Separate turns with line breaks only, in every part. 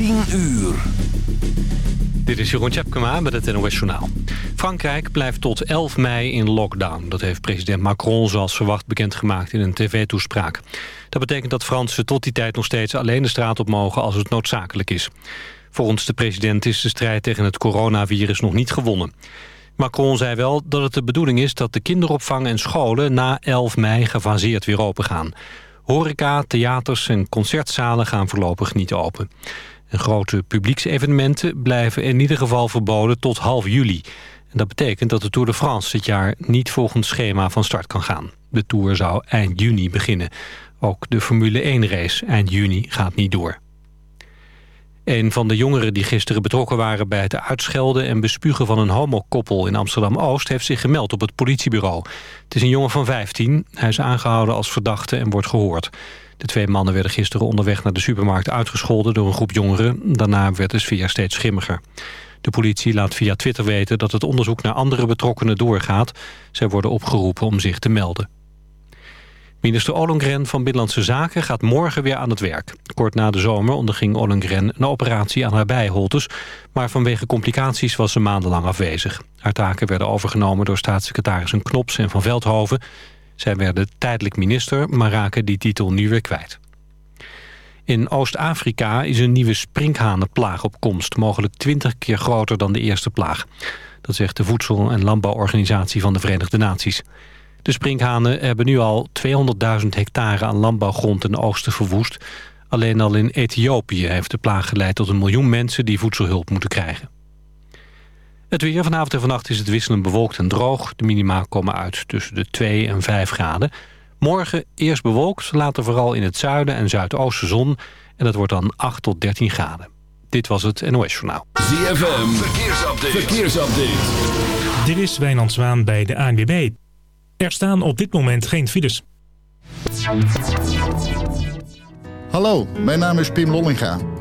10 uur.
Dit is Jeroen Tjepkema met het NOS Journaal. Frankrijk blijft tot 11 mei in lockdown. Dat heeft president Macron zoals verwacht bekendgemaakt in een tv-toespraak. Dat betekent dat Fransen tot die tijd nog steeds alleen de straat op mogen als het noodzakelijk is. Volgens de president is de strijd tegen het coronavirus nog niet gewonnen. Macron zei wel dat het de bedoeling is dat de kinderopvang en scholen na 11 mei gefaseerd weer opengaan. Horeca, theaters en concertzalen gaan voorlopig niet open. En grote publieksevenementen blijven in ieder geval verboden tot half juli. En dat betekent dat de Tour de France dit jaar niet volgens schema van start kan gaan. De Tour zou eind juni beginnen. Ook de Formule 1-race eind juni gaat niet door. Een van de jongeren die gisteren betrokken waren bij het uitschelden en bespugen van een homokoppel in Amsterdam-Oost heeft zich gemeld op het politiebureau. Het is een jongen van 15. Hij is aangehouden als verdachte en wordt gehoord. De twee mannen werden gisteren onderweg naar de supermarkt uitgescholden door een groep jongeren. Daarna werd de sfeer steeds schimmiger. De politie laat via Twitter weten dat het onderzoek naar andere betrokkenen doorgaat. Zij worden opgeroepen om zich te melden. Minister Ollongren van Binnenlandse Zaken gaat morgen weer aan het werk. Kort na de zomer onderging Ollongren een operatie aan haar bijholtes... maar vanwege complicaties was ze maandenlang afwezig. Haar taken werden overgenomen door staatssecretarissen Knops en Van Veldhoven. Zij werden tijdelijk minister, maar raken die titel nu weer kwijt. In Oost-Afrika is een nieuwe sprinkhanenplaag op komst... mogelijk 20 keer groter dan de eerste plaag. Dat zegt de Voedsel- en Landbouworganisatie van de Verenigde Naties. De sprinkhanen hebben nu al 200.000 hectare aan landbouwgrond in oosten verwoest. Alleen al in Ethiopië heeft de plaag geleid tot een miljoen mensen die voedselhulp moeten krijgen. Het weer vanavond en vannacht is het wisselend bewolkt en droog. De minima komen uit tussen de 2 en 5 graden. Morgen eerst bewolkt, later vooral in het zuiden en zuidoosten zon. En dat wordt dan 8 tot 13 graden. Dit was het NOS Journaal.
ZFM, verkeersupdate. verkeersupdate.
Dit is Wijnand Zwaan bij de ANWB. Er staan op dit moment geen files.
Hallo, mijn naam is Pim Lollinga.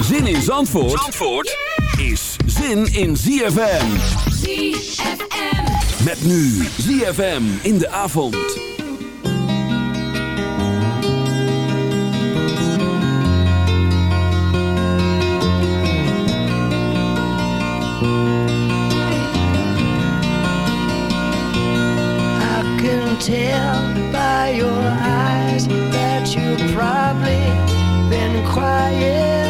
Zin in Zandvoort, Zandvoort is zin in ZFM.
ZFM.
Met nu ZFM in de avond.
I can tell by your eyes that you've probably been crying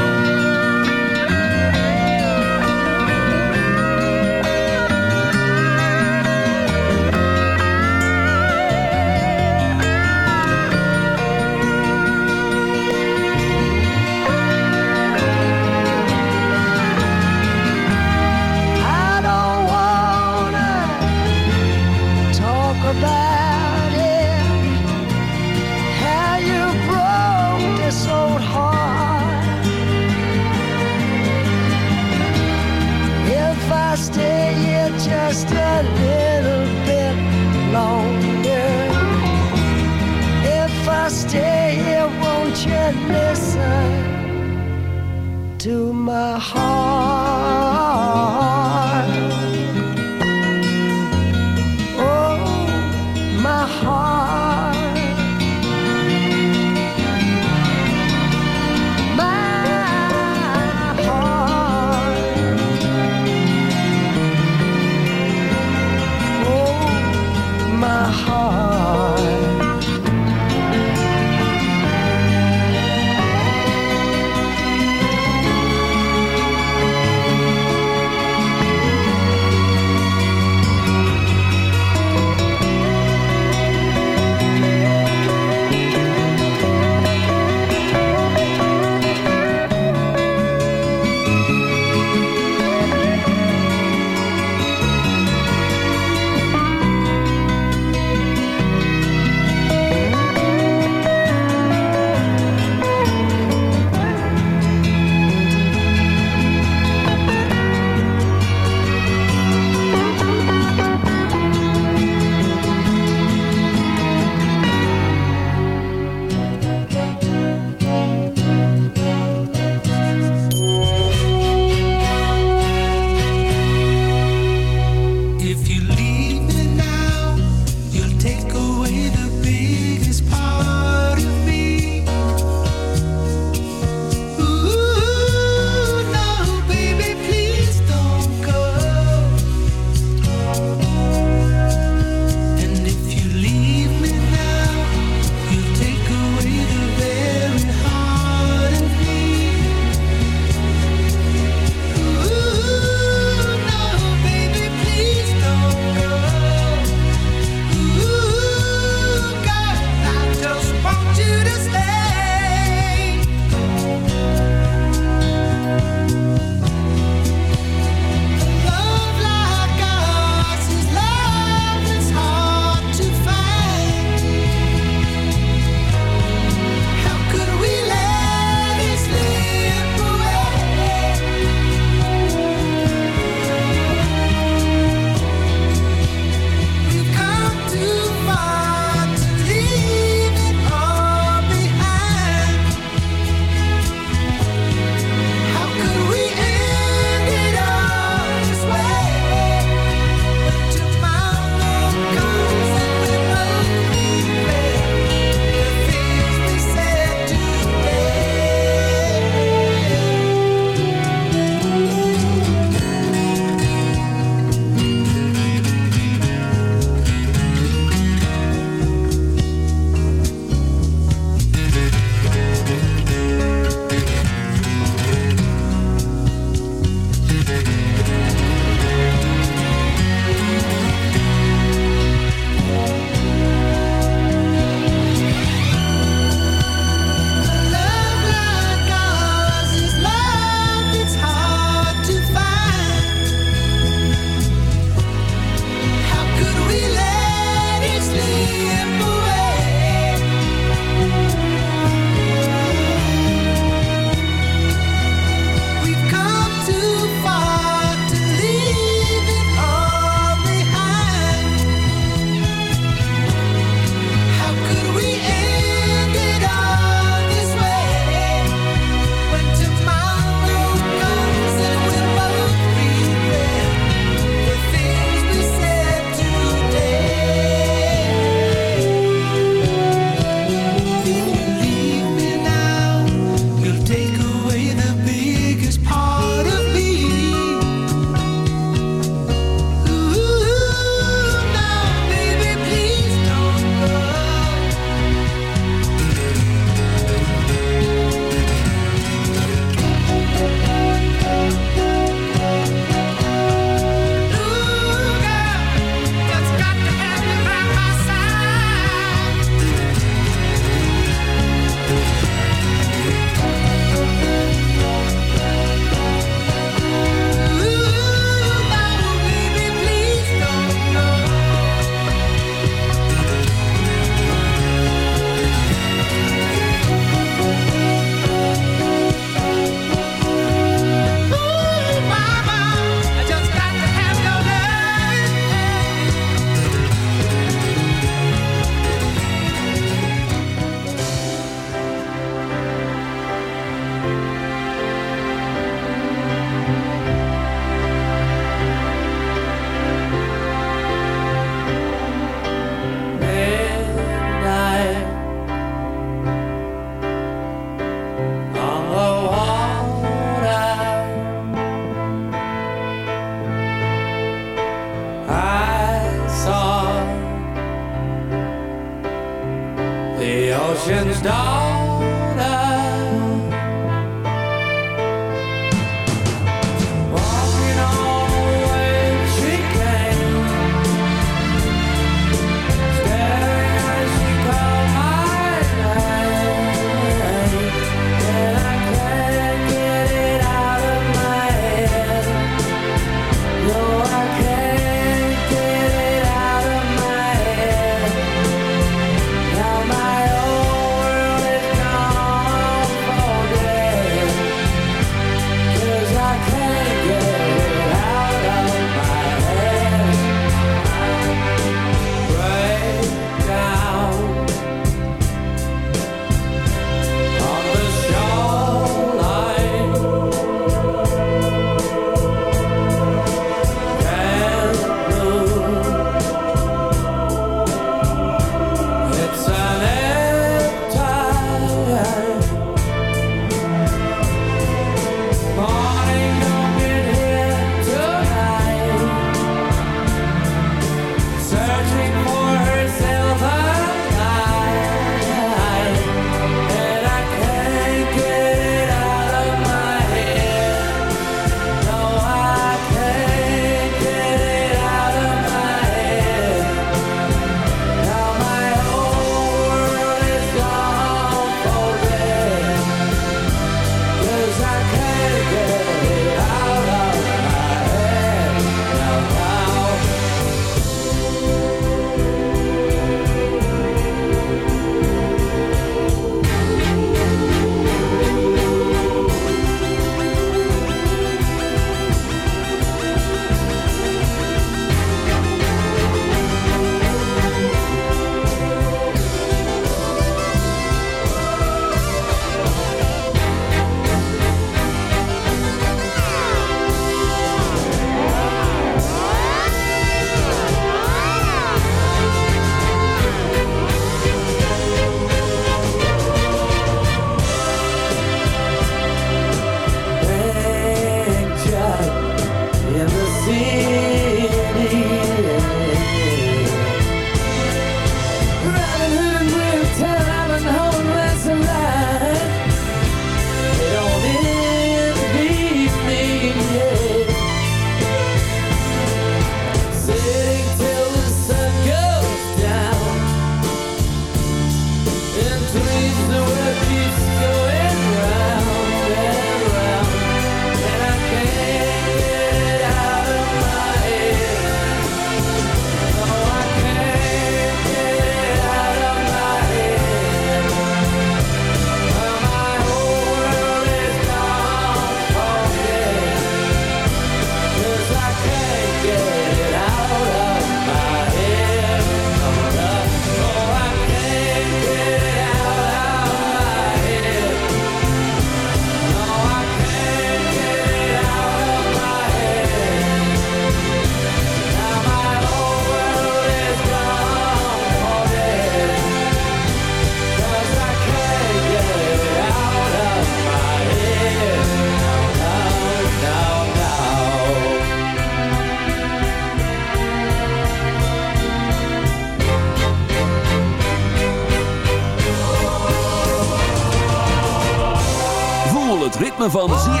van ZFM.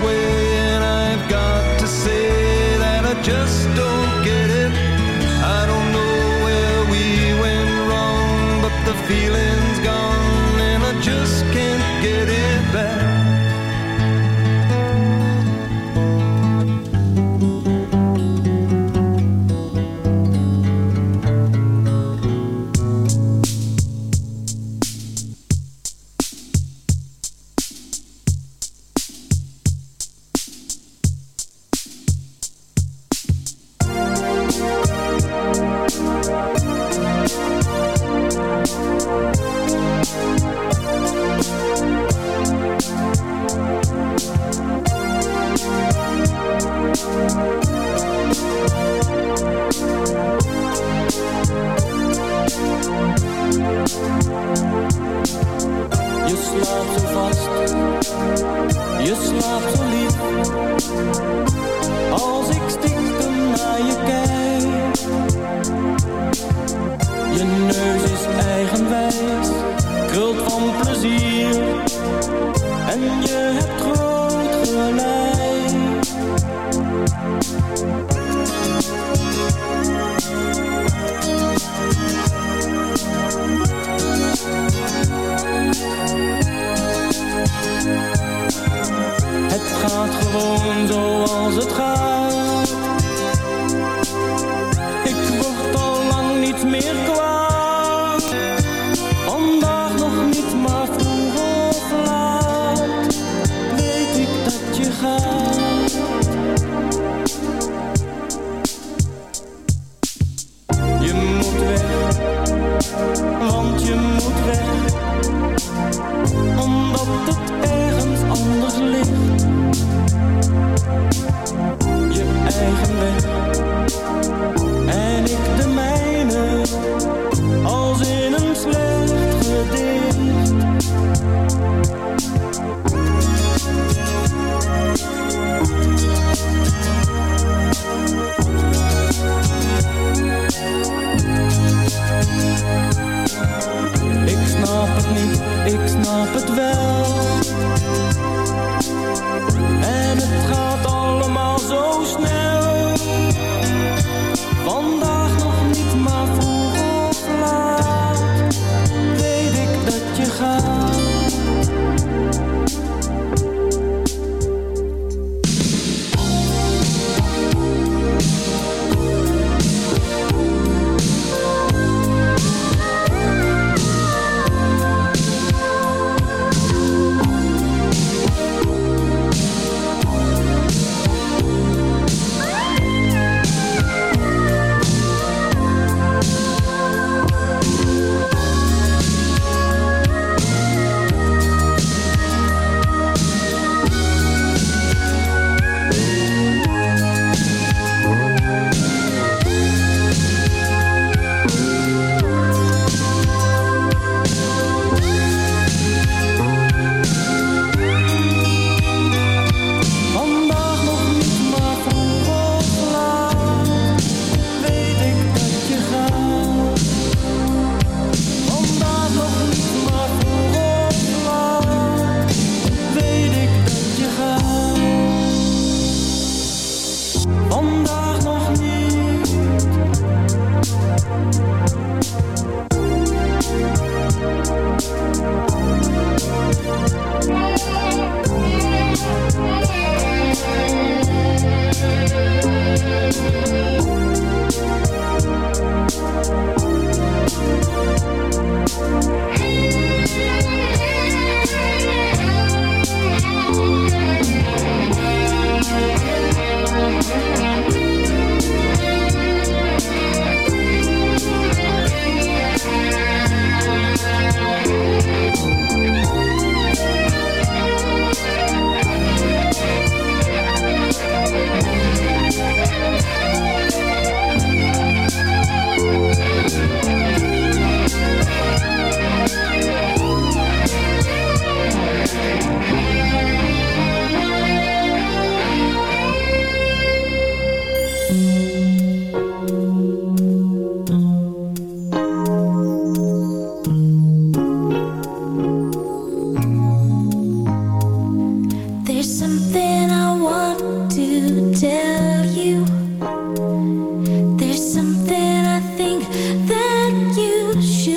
where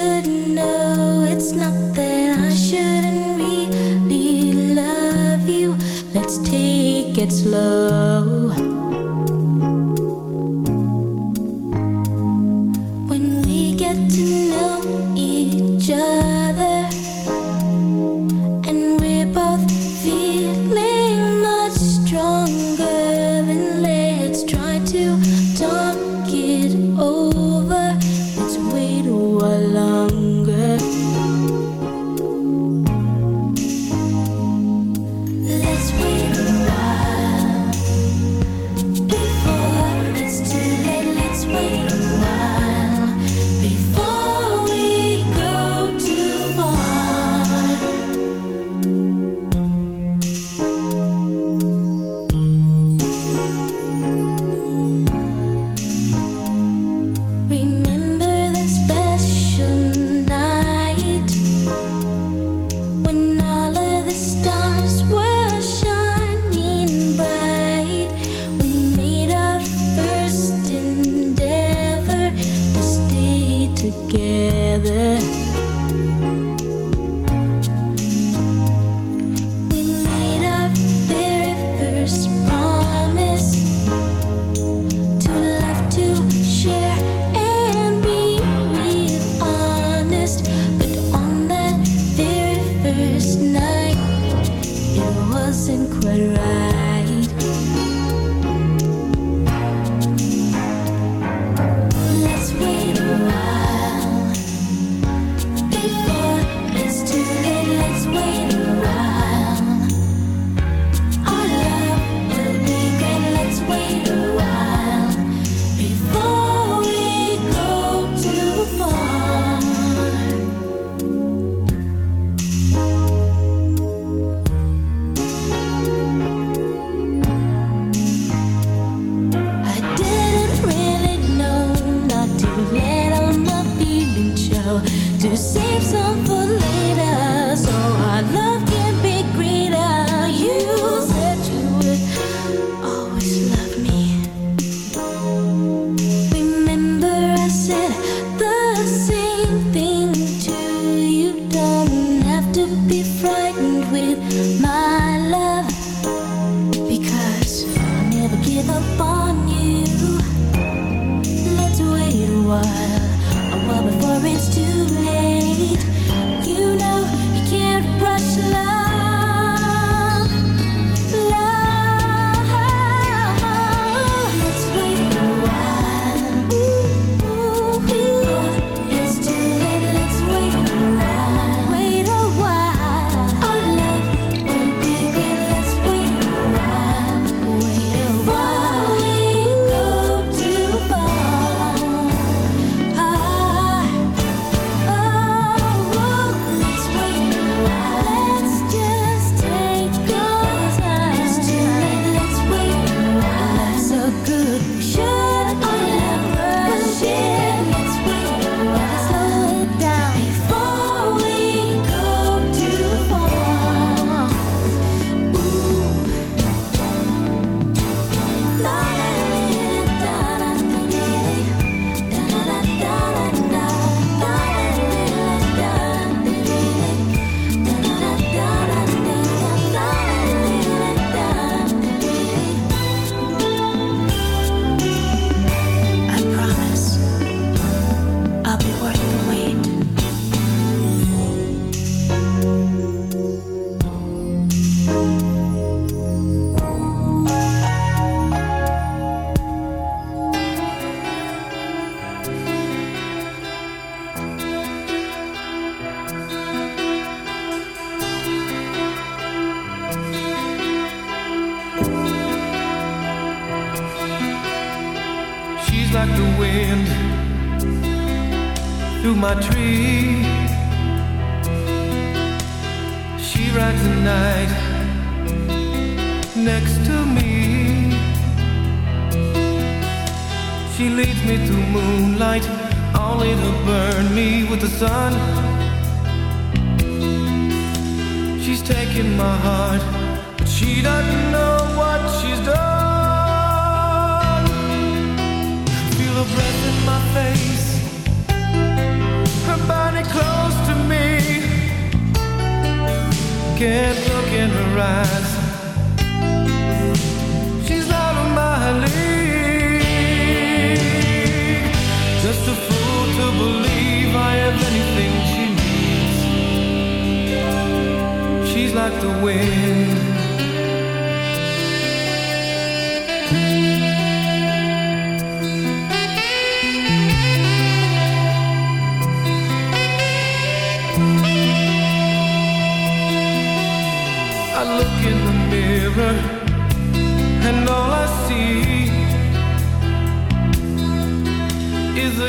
shouldn't know. It's not that I shouldn't really love you. Let's take it slow.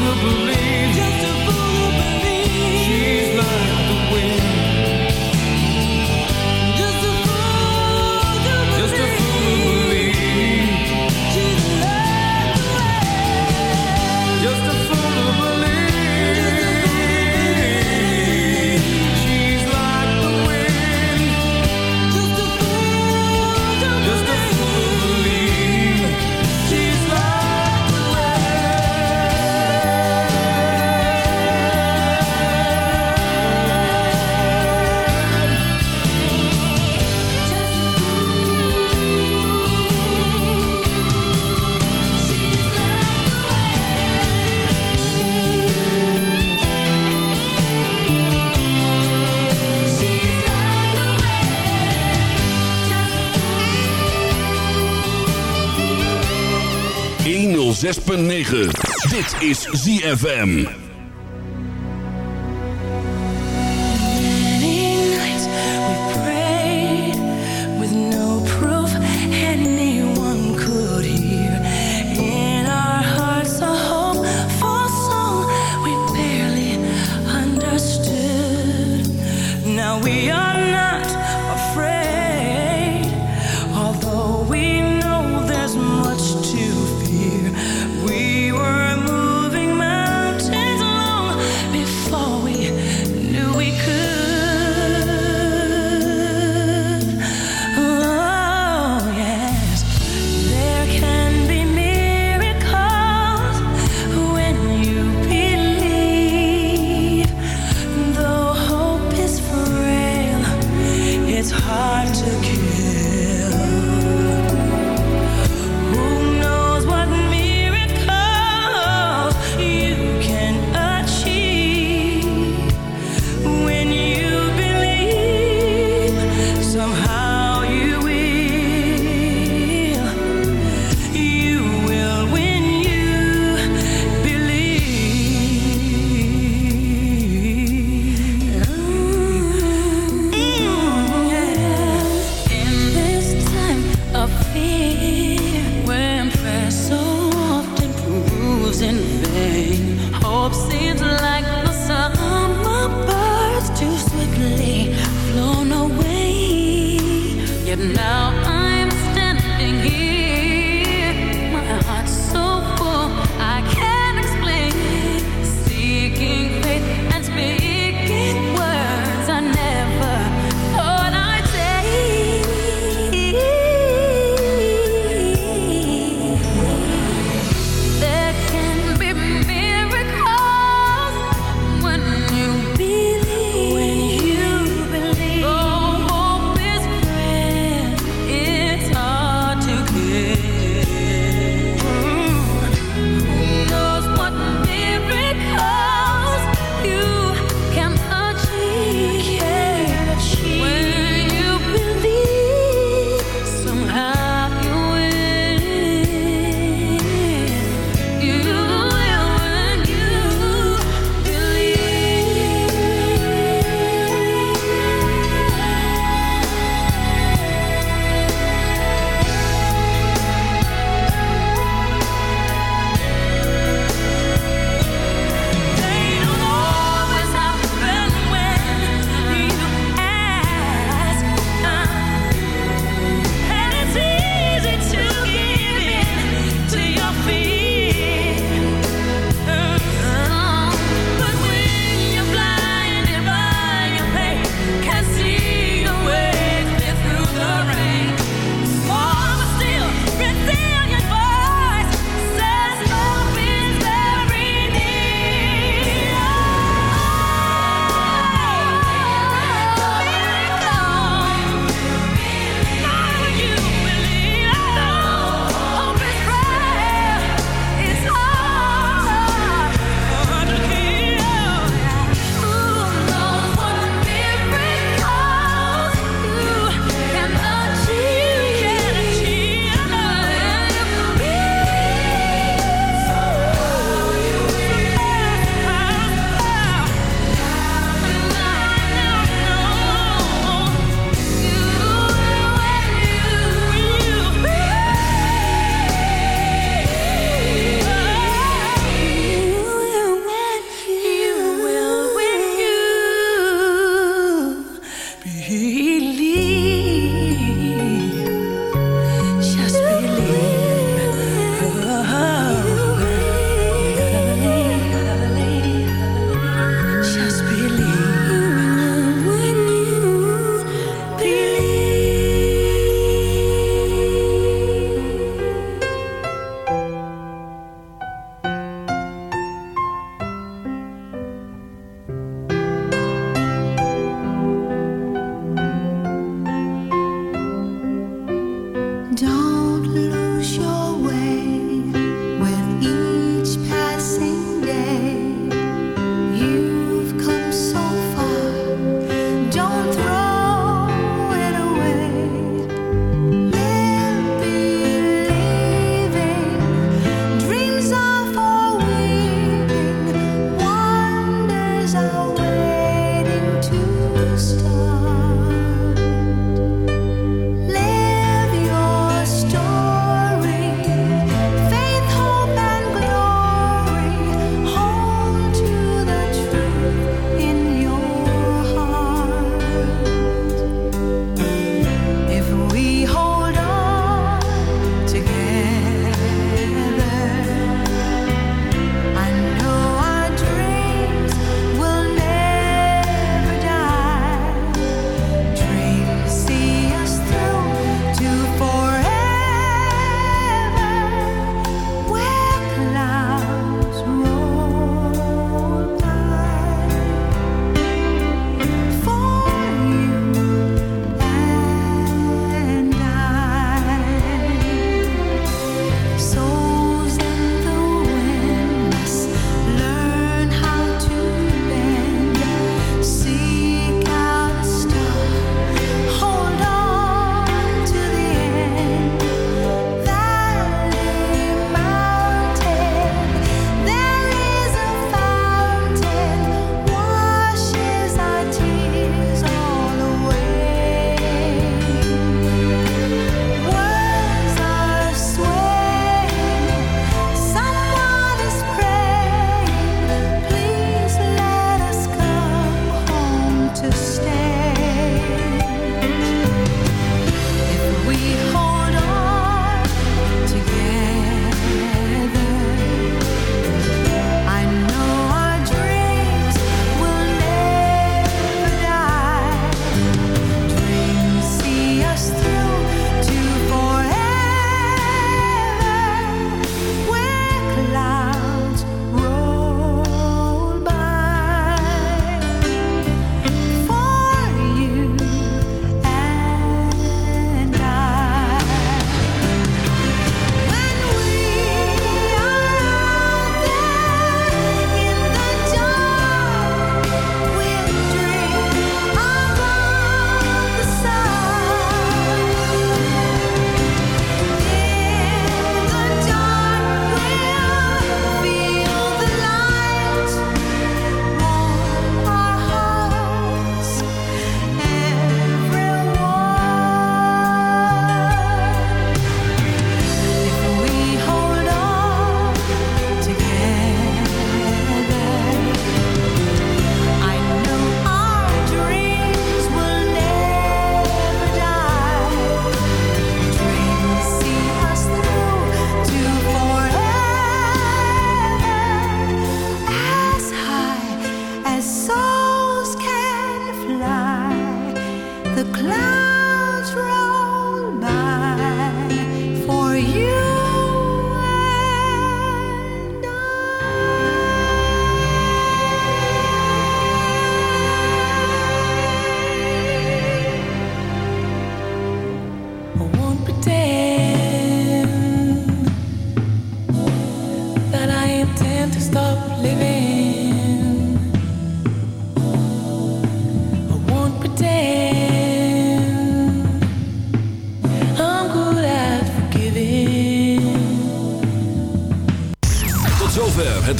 to believe.
106.9. Dit is ZFM.